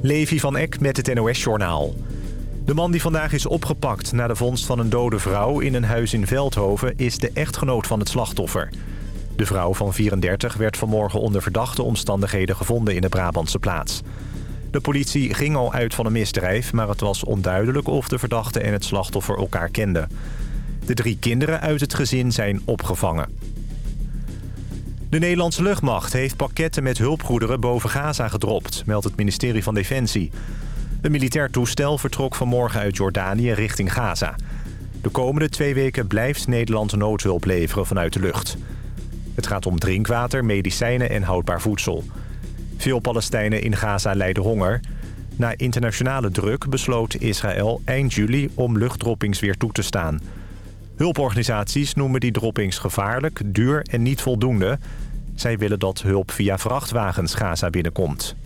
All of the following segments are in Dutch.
Levi van Eck met het NOS-journaal. De man die vandaag is opgepakt na de vondst van een dode vrouw... in een huis in Veldhoven is de echtgenoot van het slachtoffer. De vrouw van 34 werd vanmorgen onder verdachte omstandigheden gevonden in de Brabantse plaats. De politie ging al uit van een misdrijf... maar het was onduidelijk of de verdachte en het slachtoffer elkaar kenden. De drie kinderen uit het gezin zijn opgevangen. De Nederlandse luchtmacht heeft pakketten met hulpgoederen boven Gaza gedropt, meldt het ministerie van Defensie. Een militair toestel vertrok vanmorgen uit Jordanië richting Gaza. De komende twee weken blijft Nederland noodhulp leveren vanuit de lucht. Het gaat om drinkwater, medicijnen en houdbaar voedsel. Veel Palestijnen in Gaza lijden honger. Na internationale druk besloot Israël eind juli om luchtdroppings weer toe te staan... Hulporganisaties noemen die droppings gevaarlijk, duur en niet voldoende. Zij willen dat hulp via vrachtwagens Gaza binnenkomt.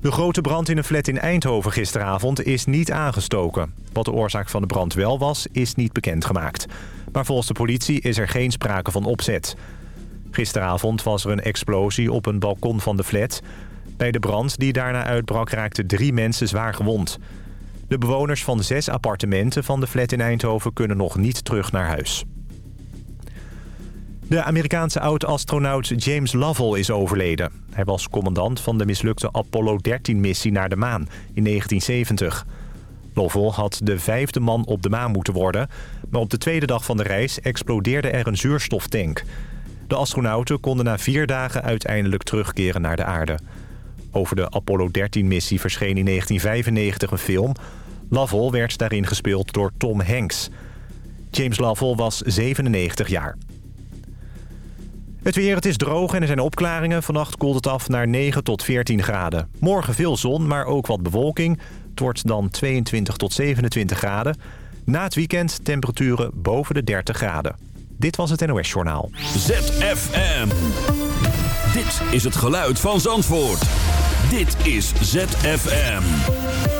De grote brand in een flat in Eindhoven gisteravond is niet aangestoken. Wat de oorzaak van de brand wel was, is niet bekendgemaakt. Maar volgens de politie is er geen sprake van opzet. Gisteravond was er een explosie op een balkon van de flat. Bij de brand die daarna uitbrak raakten drie mensen zwaar gewond. De bewoners van zes appartementen van de flat in Eindhoven kunnen nog niet terug naar huis. De Amerikaanse oud-astronaut James Lovell is overleden. Hij was commandant van de mislukte Apollo 13-missie naar de maan in 1970. Lovell had de vijfde man op de maan moeten worden... maar op de tweede dag van de reis explodeerde er een zuurstoftank. De astronauten konden na vier dagen uiteindelijk terugkeren naar de aarde. Over de Apollo 13-missie verscheen in 1995 een film... Lovell werd daarin gespeeld door Tom Hanks. James Lovell was 97 jaar. Het weer, het is droog en er zijn opklaringen. Vannacht koelt het af naar 9 tot 14 graden. Morgen veel zon, maar ook wat bewolking. Het wordt dan 22 tot 27 graden. Na het weekend temperaturen boven de 30 graden. Dit was het NOS Journaal. ZFM. Dit is het geluid van Zandvoort. Dit is ZFM.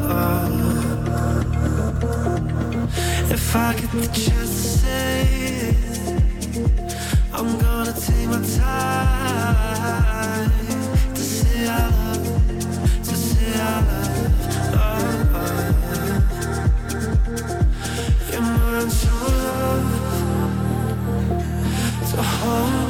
If I get the chance to say it, I'm gonna take my time to say I love, to say I love. Oh, oh. oh. Mine so love hold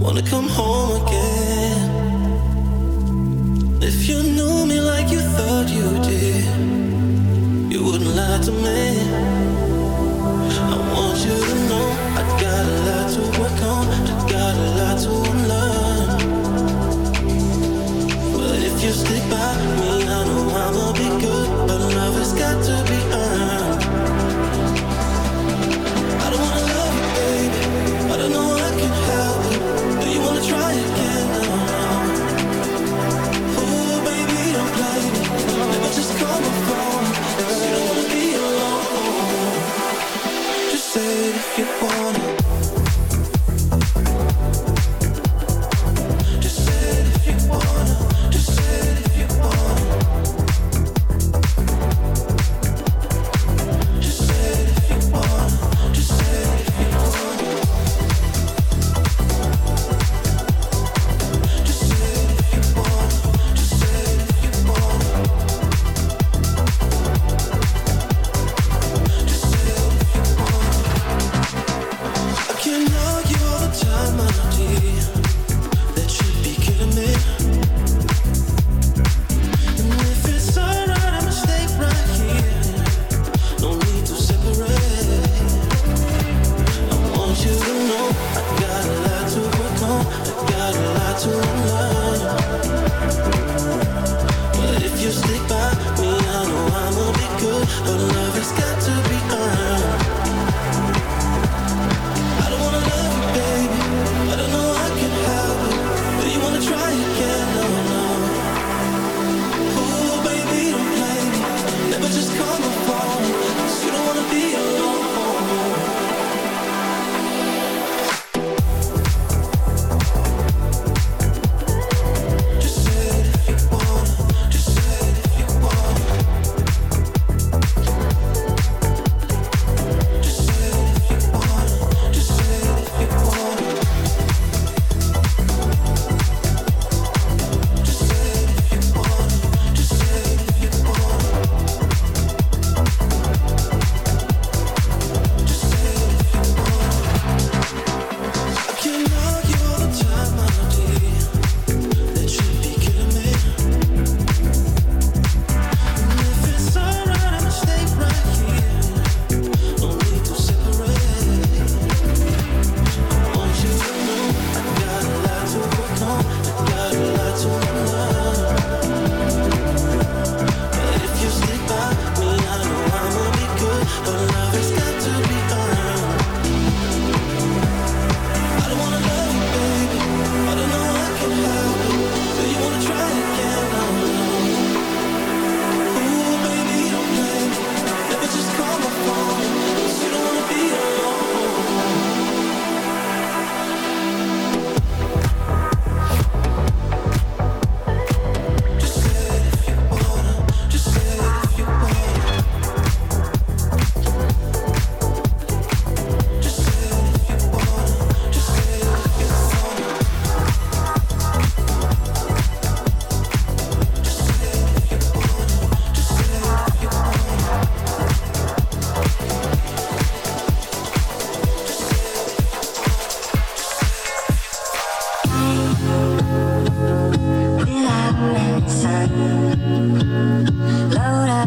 Wanna come home again. If you knew me like you thought you did, you wouldn't lie to me.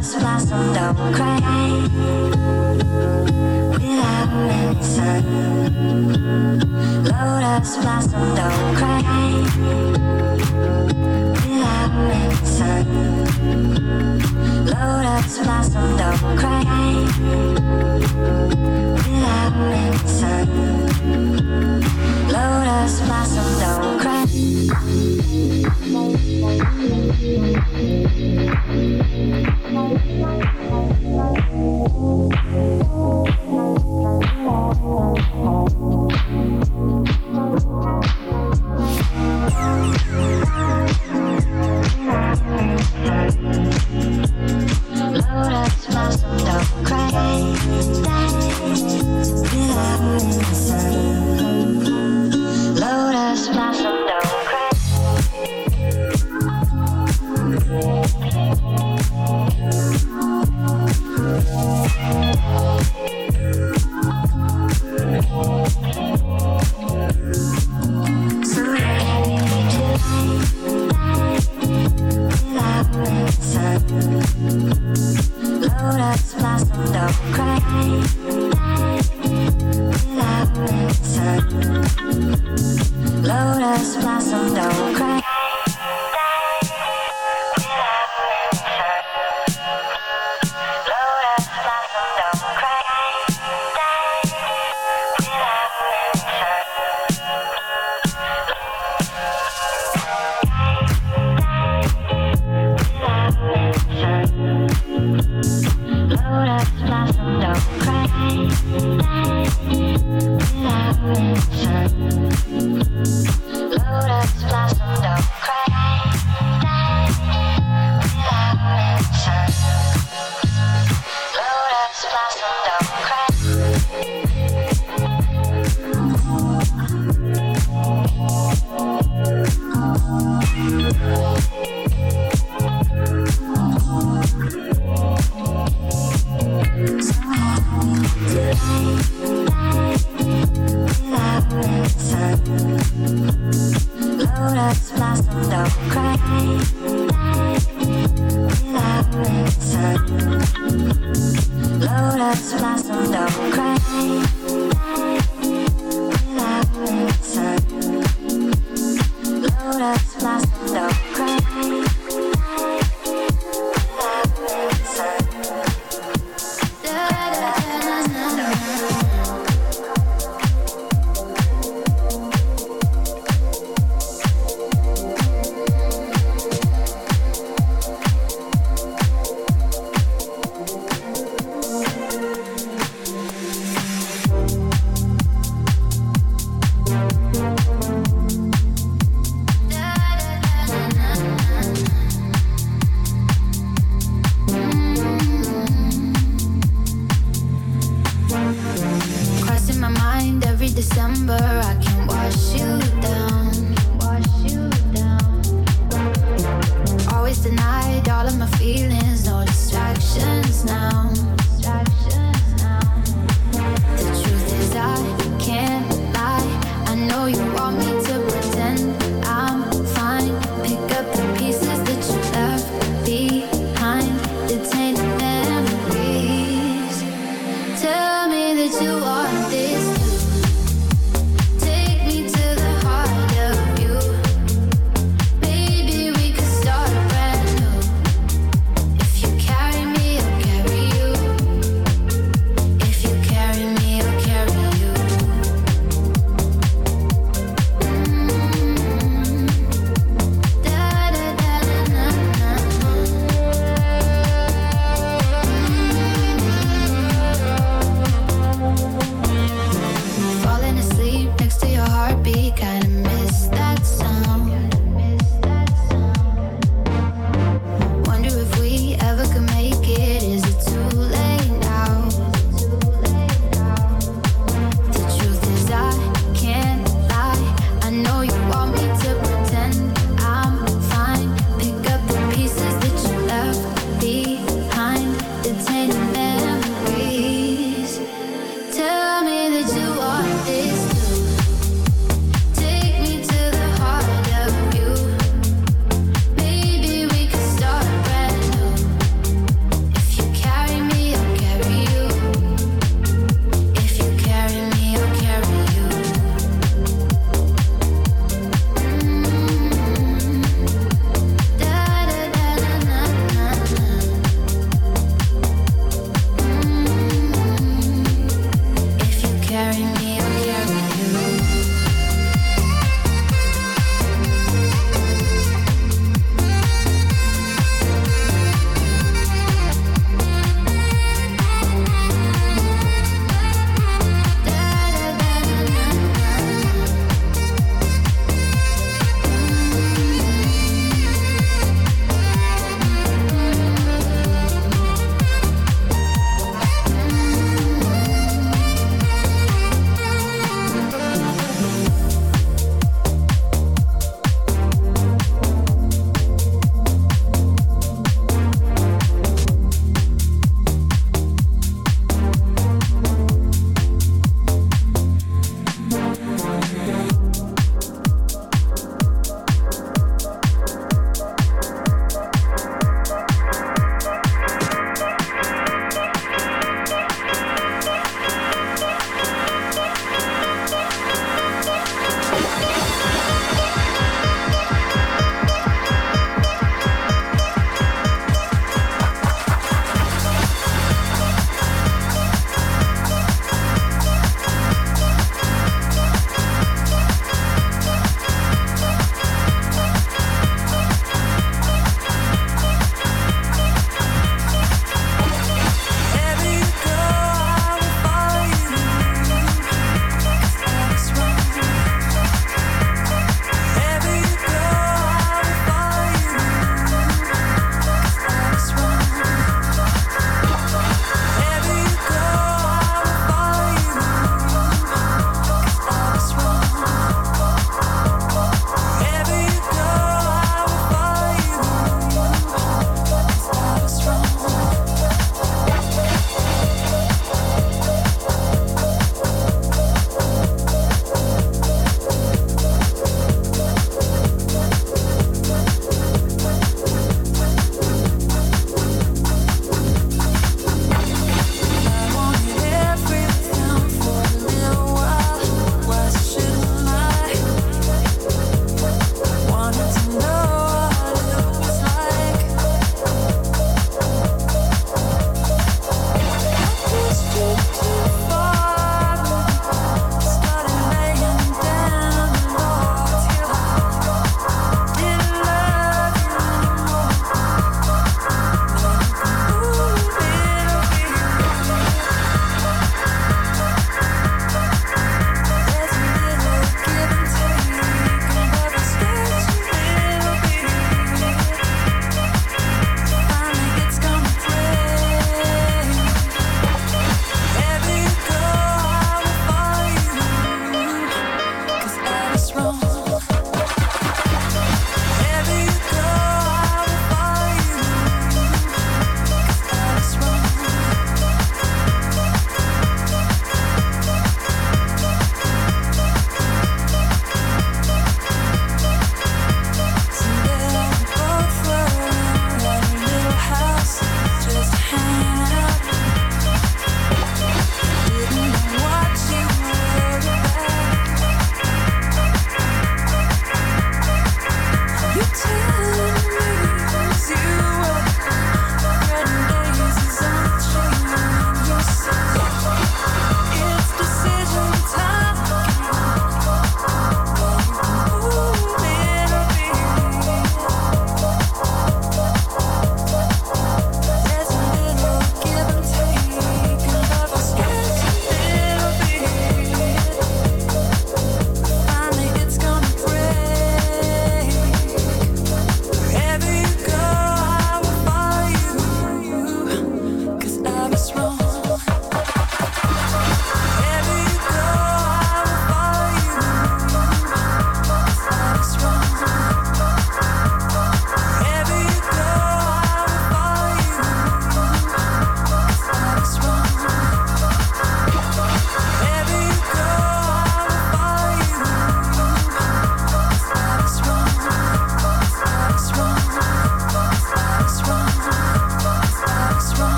Lotus blossom, don't cry Lotus blossom, don't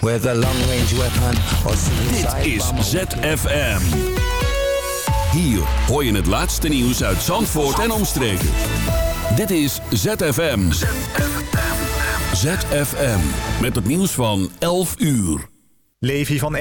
Whether long-range weapon or suicide Dit is ZFM. Hier hoor je het laatste nieuws uit Zandvoort en omstreken. Dit is ZFM. ZFM. Met het nieuws van 11 uur. Levi van